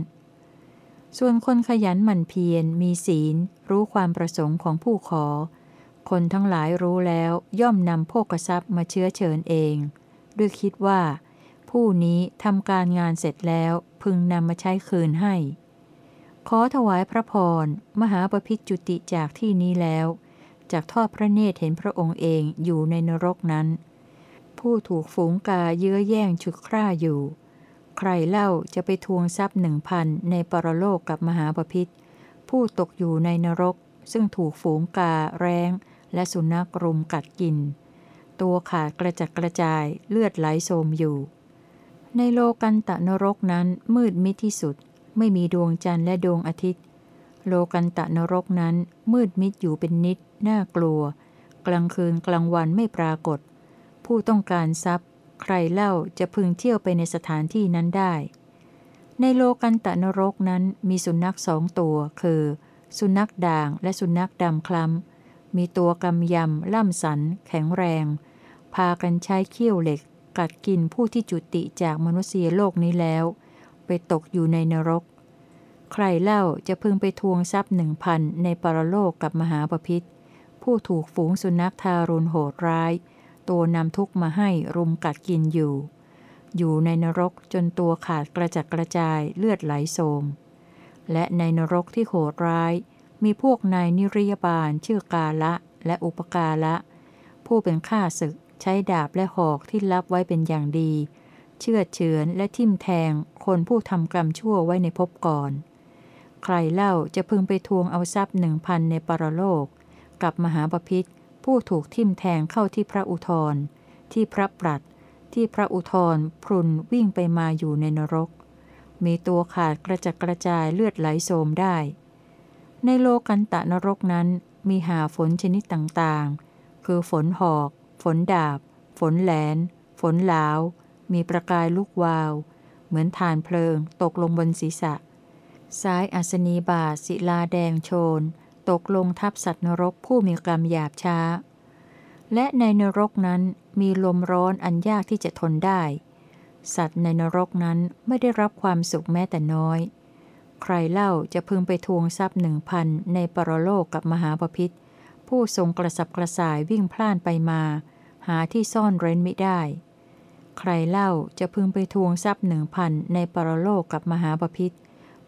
ส่วนคนขยันหมั่นเพียรมีศีล รู้ความประสงค์ของผู้ขอ คนทั้งหลายรู้แล้วย่อมนำโภกทรัพย์มาเชื้อเชิญเอง ด้วยคิดว่า ผู้นี้ทำการงานเสร็จแล้วพึงนำมาใช้คืนให้ ขอถวายพระพรมหาปพิจุติจากที่นี้แล้วจากทอดพระเนตรเห็นพระองค์เองอยู่ในนรกนั้น ผู้ถูกฝูงกาเยื้อแย่งฉุดคร่าอยู่ ใครเล่าจะไปทวงทรัพย์หนึ่งพันในปรโลกกับมหาปพิธผู้ตกอยู่ในนรก ซึ่งถูกฝูงกาแร้ง และสุนัขรุมกัดกิน ตัวขาดกระจัดกระจายเลือดไหลโสมอยู่ ในโลกันตะนรกนั้นมืดมิดที่สุด ไม่มีดวงจันทร์และดวงอาทิตย์ โลกันตะนรกนั้นมืดมิดอยู่เป็นนิด น่ากลัว กลางคืนกลางวันไม่ปรากฏ ผู้ต้องการทรัพย์ ใครเล่าจะพึงเที่ยวไปในสถานที่นั้นได้ ในโลกันตะนรกนั้นมีสุนัขสองตัว คือ สุนัขด่างและสุนัขดำคล้ำ มีตัวกำยำ ล่ำสัน แข็งแรง พากันใช้เขี้ยวเหล็ก กัดกินผู้ที่จุติจากมนุษยโลกนี้แล้ว ไปตกอยู่ในนรก ใครเล่าจะพึงไปทวงทรัพย์หนึ่งพันในปรโลกกับมหาปพิธผู้ถูกฝูงสุนัขทารุณโหดร้าย ตัวนำทุกข์มาให้รุมกัดกินอยู่ อยู่ในนรกจนตัวขาดกระจัดกระจายเลือดไหลโสม และในนรกที่โหดร้าย มีพวกนายนิริยบาลชื่อกาละและอุปกาละ ผู้เป็นข้าศึกใช้ดาบและหอกที่รับไว้เป็นอย่างดี เชื่อเฉือนและทิ่มแทงคนผู้ทำกรรมชั่วไว้ในภพก่อน ใครเล่าจะพึงไปทวงเอาทรัพย์หนึ่งพันในปรโลก กับมหาปพิธ ผู้ถูกทิ่มแทงเข้าที่พระอุทรที่พระปรัดที่พระอุทรพรุนวิ่งไปมาอยู่ในนรก มีตัวขาดกระจัดกระจายเลือดไหลโสมได้ ในโลกันตะนรกนั้นมีหาฝนชนิดต่างๆ คือฝนหอก ฝนดาบ ฝนแหลน ฝนหลาว มีประกายลุกวาว เหมือนฐานเพลิงตกลงบนศีรษะ ซ้ายอัศนีบาทศิลาแดงโชน ตกลงทับสัตว์นรกผู้มีกรรมหยาบช้า และในนรกนั้นมีลมร้อนอันยากที่จะทนได้ สัตว์ในนรกนั้นไม่ได้รับความสุขแม้แต่น้อย ใครเล่าจะพึงไปทวงทรัพย์หนึ่งพันในปรโลกกับมหาปพิธผู้ทรงกระสับกระส่ายวิ่งพล่านไปมา หาที่ซ่อนเร้นไม่ได้ ใครเล่าจะพึงไปทวงทรัพย์หนึ่งพันในปรโลกกับมหาปพิธ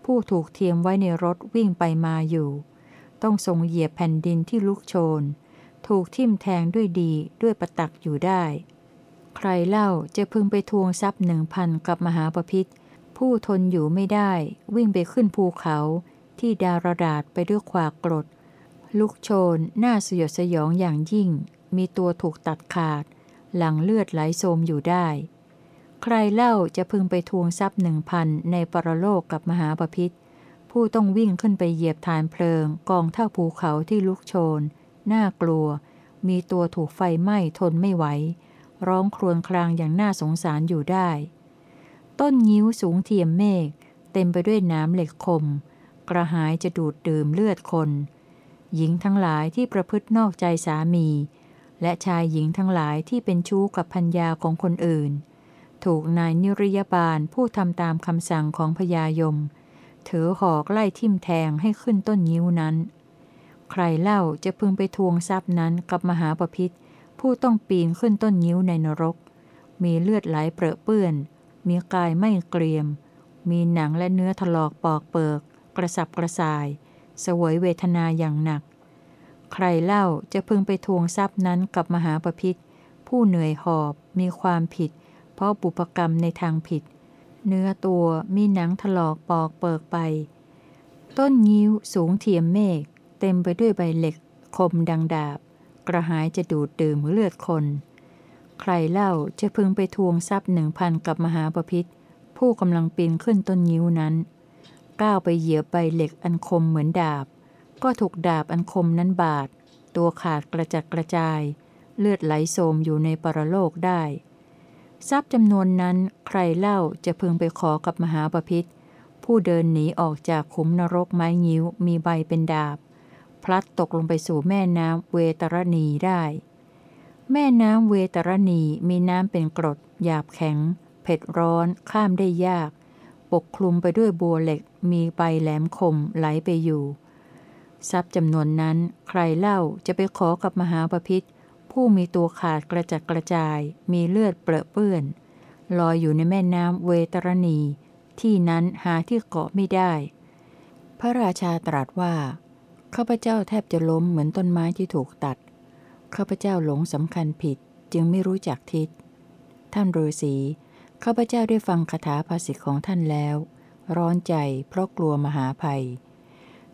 ผู้ถูกเทียมไว้ในรถวิ่งไปมาอยู่ ต้องทรงเหยียบแผ่นดินที่ลุกโชน ถูกทิ่มแทงด้วยดีด้วยประตักอยู่ได้ ใครเล่าจะพึงไปทวงทรัพย์หนึ่งพันกับมหาปพิธผู้ทนอยู่ไม่ได้วิ่งไปขึ้นภูเขาที่ดารดาษไปด้วยขวากกรด ลุกโชนหน้าสยดสยองอย่างยิ่ง มีตัวถูกตัดขาด หลังเลือดไหลโสมอยู่ได้ ใครเล่าจะพึงไปทวงทรัพย์หนึ่งพันในปรโลกกับมหาปพิธ ผู้ต้องวิ่งขึ้นไปเหยียบฐานเพลิง กองเท่าภูเขาที่ลุกโชน น่ากลัว มีตัวถูกไฟไหม้ทนไม่ไหว ร้องครวญครางอย่างน่าสงสารอยู่ได้ ต้นงิ้วสูงเทียมเมฆ เต็มไปด้วยน้ำเหล็กคม กระหายจะดูดดื่มเลือดคน หญิงทั้งหลายที่ประพฤตินอกใจสามี และชายหญิงทั้งหลายที่เป็นชู้กับพัญญาของคนอื่น ถูกนายนิริยบาลผู้ทำตามคำสั่งของพญายม ถือหอกไล่ทิ่มแทงให้ขึ้นต้นงิ้วนั้น ใครเล่าจะพึงไปทวงทรัพย์นั้นกับมหาปพิธผู้ต้องปีนขึ้นต้นงิ้วในนรก มีเลือดไหลเปรอะเปื้อน มีกายไม่เกรียม มีหนังและเนื้อถลอกปอกเปิก กระสับกระส่าย สวยเวทนาอย่างหนัก ใครเล่าจะพึงไปทวงทรัพย์นั้นกับมหาปพิธผู้เหนื่อยหอบ มีความผิด เพราะบุปกรรมในทางผิด เนื้อตัวมีหนังถลอกปอกเปิกไป ต้นงิ้วสูงเทียมเมฆเต็มไปด้วยใบเหล็ก คมดังดาบ กระหายจะดูดดื่มเลือดคน ใครเล่าจะพึงไปทวงทรัพย์หนึ่งพันกับมหาปพิธผู้กำลังปีนขึ้นต้นงิ้วนั้น ก้าวไปเหยียบใบเหล็กอันคมเหมือนดาบ ก็ถูกดาบอันคมนั้นบาด ตัวขาดกระจัดกระจาย เลือดไหลโสมอยู่ในปรโลกได้ ทรัพย์จำนวนนั้นใครเล่าจะพึงไปขอกับมหาปพิธผู้เดินหนีออกจากขุมนรกไม้งิ้วมีใบเป็นดาบ พลัดตกลงไปสู่แม่น้ำเวตรณีได้ แม่น้ำเวตรณีมีน้ำเป็นกรด หยาบแข็ง เผ็ดร้อนข้ามได้ยาก ปกคลุมไปด้วยบัวเหล็ก มีใบแหลมคมไหลไปอยู่ ทรัพย์จำนวนนั้นใครเล่าจะไปขอกับมหาปพิธ ผู้มีตัวขาดกระจัดกระจาย มีเลือดเปรอะเปื้อน ลอยอยู่ในแม่น้ำเวตรณี ที่นั้นหาที่เกาะไม่ได้ พระราชาตรัสว่าข้าพเจ้าแทบจะล้มเหมือนต้นไม้ที่ถูกตัดข้าพเจ้าหลงสำคัญผิดจึงไม่รู้จักทิศ ท่านฤาษีข้าพเจ้าได้ฟังคาถาภาษิตของท่านแล้ว ร้อนใจเพราะกลัวมหาภัย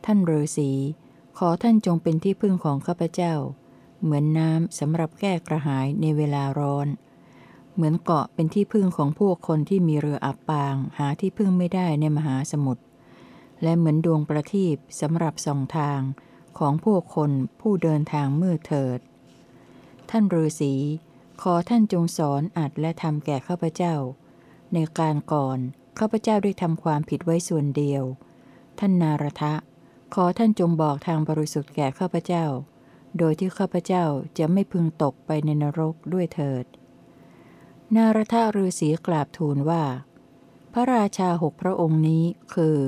ท่านฤาษีขอท่านจงเป็นที่พึ่งของข้าพเจ้า เหมือนน้ำสำหรับแก้กระหายในเวลาร้อน เหมือนเกาะเป็นที่พึ่งของพวกคนที่มีเรืออับปาง หาที่พึ่งไม่ได้ในมหาสมุทรและเหมือนดวงประทีปสำหรับส่องทางของพวกคนผู้เดินทางมืดเถิด ท่านฤาษีขอท่านจงสอนอัดและทำแก่ข้าพเจ้า ในการก่อนข้าพเจ้าได้ทำความผิดไว้ส่วนเดียว ท่านนารทะ ขอท่านจงบอกทางบริสุทธิ์แก่ข้าพเจ้า โดยที่ข้าพเจ้าจะไม่พึงตกไปในนรกด้วยเถิด นารทะฤาษีกราบทูลว่า พระราชาหกพระองค์นี้คือ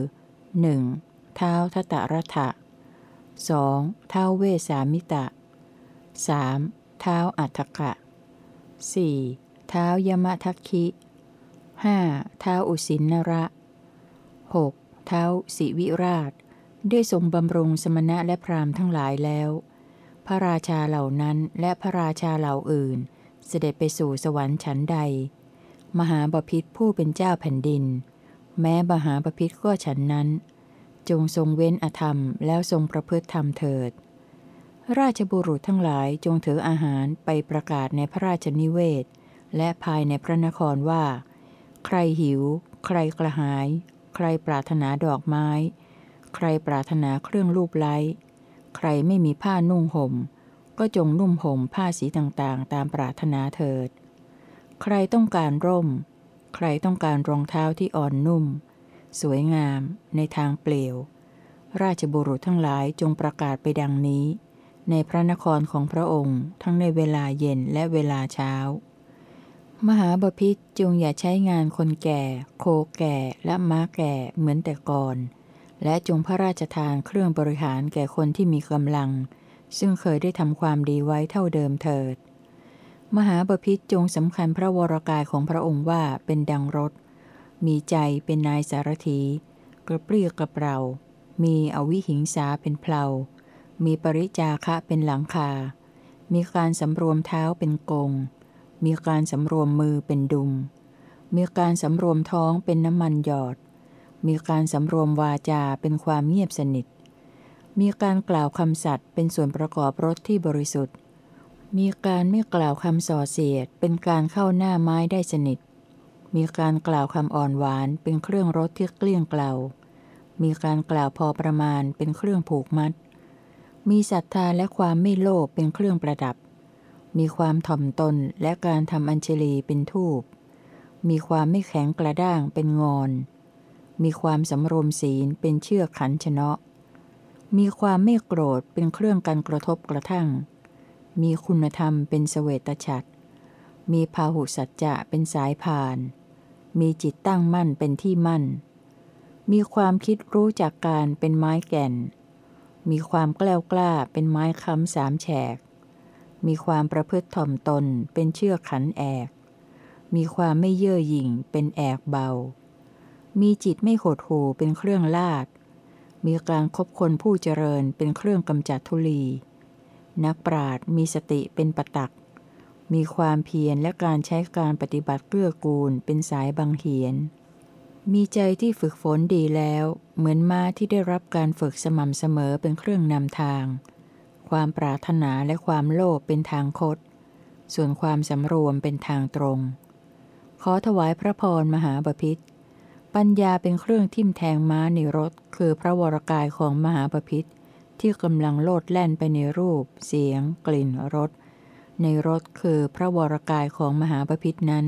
1. เท้าทตรัฐะ 2. เท้าเวสามิตะ 3. เท้าอัฏฐกะ 4. เท้ายมทักคิ 5. เท้าอุสินนระ 6. เท้าสิวิราช ได้ทรงบำรุงสมณะและพราหมณ์ทั้งหลายแล้ว พระราชาเหล่านั้นและพระราชาเหล่าอื่น เสด็จไปสู่สวรรค์ชั้นใด มหาบพิษผู้เป็นเจ้าแผ่นดิน แม้มหาบพิษก็ฉันนั้น จงทรงเว้นอธรรมแล้วทรงประพฤติธรรมเถิด ราชบุรุษทั้งหลายจงถืออาหารไปประกาศในพระราชนิเวศ และภายในพระนครว่า ใครหิว ใครกระหาย ใครปรารถนาดอกไม้ ใครปรารถนาเครื่องรูปไล้ ใครไม่มีผ้านุ่งห่ม ก็จงนุ่มห่มผ้าสีต่างๆ ตามปรารถนาเถิด ใครต้องการร่ม ใครต้องการรองเท้าที่อ่อนนุ่ม สวยงาม ในทางเปลี่ยว ราชบุรุษทั้งหลายจงประกาศไปดังนี้ ในพระนครของพระองค์ ทั้งในเวลาเย็นและเวลาเช้า มหาบพิษจงอย่าใช้งานคนแก่ โคแก่และม้าแก่เหมือนแต่ก่อน และจงพระราชทานเครื่องบริหารแก่คนที่มีกำลัง ซึ่งเคยได้ทำความดีไว้เท่าเดิมเถิด มหาบพิษจงสำคัญพระวรากายของพระองค์ว่าเป็นดังรถ มีใจเป็นนายสารถี กระเปรี้ยกระเปร่า มีอวิหิงสาเป็นเพลา มีปริจาคะเป็นหลังคา มีการสำรวมเท้าเป็นกง มีการสำรวมมือเป็นดุม มีการสำรวมท้องเป็นน้ำมันหยอด มีการสำรวมวาจาเป็นความเงียบสนิท มีการกล่าวคำสัตย์เป็นส่วนประกอบรถที่บริสุทธิ์ มีการไม่กล่าวคำส่อเสียด เป็นการเข้าหน้าไม้ได้สนิท มีการกล่าวคำอ่อนหวานเป็นเครื่องรถที่เกลี้ยงเกลามีการกล่าวพอประมาณเป็นเครื่องผูกมัด มีศรัทธาและความไม่โลภเป็นเครื่องประดับ มีความถ่อมตนและการทำอัญเชลีเป็นทูป มีความไม่แข็งกระด้างเป็นงอน มีความสำรวมศีลเป็นเชือกขันชนะ มีความไม่โกรธเป็นเครื่องกันกระทบกระทั่ง มีคุณธรรมเป็นเสวตฉัตรมีพาหุสัจจะเป็นสายพาน มีจิตตั้งมั่นเป็นที่มั่น มีความคิดรู้จักการเป็นไม้แก่น มีความกล้ากล้าเป็นไม้ค้ำสามแฉก มีความประพฤติถ่อมตนเป็นเชือกขันแอก มีความไม่เย่อหยิ่งเป็นแอกเบา มีจิตไม่โหดหูเป็นเครื่องลาด มีการคบคนผู้เจริญเป็นเครื่องกำจัดทุลี นักปราดมีสติเป็นปตัก มีความเพียรและการใช้การปฏิบัติเกื้อกูลเป็นสายบังเหียน มีใจที่ฝึกฝนดีแล้ว เหมือนม้าที่ได้รับการฝึกสม่ำเสมอเป็นเครื่องนำทาง ความปรารถนาและความโลภเป็นทางคด ส่วนความสำรวมเป็นทางตรง ขอถวายพระพรมหาบพิษ ปัญญาเป็นเครื่องทิ่มแทงม้าในรถ คือพระวรกายของมหาบพิษที่กำลังโลดแล่นไปในรูป เสียง กลิ่นรสในรถคือพระวรกายของมหาบพิษนั้น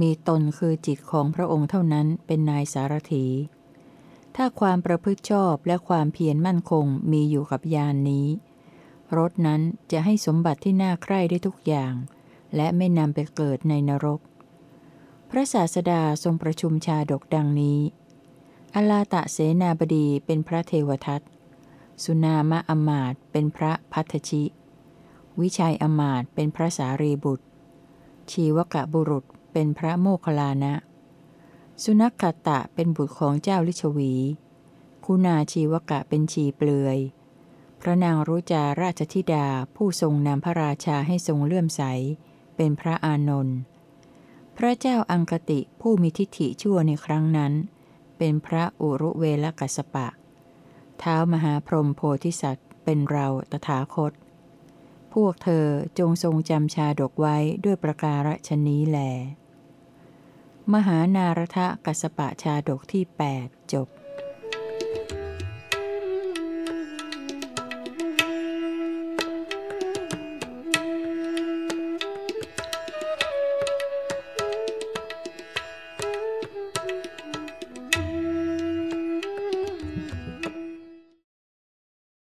มีตนคือจิตของพระองค์เท่านั้นเป็นนายสารถี ถ้าความประพฤติชอบและความเพียรมั่นคงมีอยู่กับยานนี้รถนั้นจะให้สมบัติที่น่าใคร่ได้ทุกอย่าง และไม่นำไปเกิดในนรก พระศาสดาทรงประชุมชาดกดังนี้ อลาตะเสนาบดีเป็นพระเทวทัต สุนามะอมาตเป็นพระพัทชิ วิชัยอมาตเป็นพระสารีบุตร ชีวกะบุรุษเป็นพระโมคคัลลานะ สุนัขขตะเป็นบุตรของเจ้าลิชวี คุณาชีวกะเป็นชีเปลือย พระนางรุจาราชธิดาผู้ทรงนำพระราชาให้ทรงเลื่อมใส เป็นพระอานนท์ พระเจ้าอังคติผู้มีทิฏฐิชั่วในครั้งนั้น เป็นพระอุรุเวลกัสปะ เท้ามหาพรหมโพธิสัตว์ เป็นเราตถาคต พวกเธอจงทรงจำชาดกไว้ด้วยประการฉนี้แล มหานารทะกัสปะชาดกที่ 8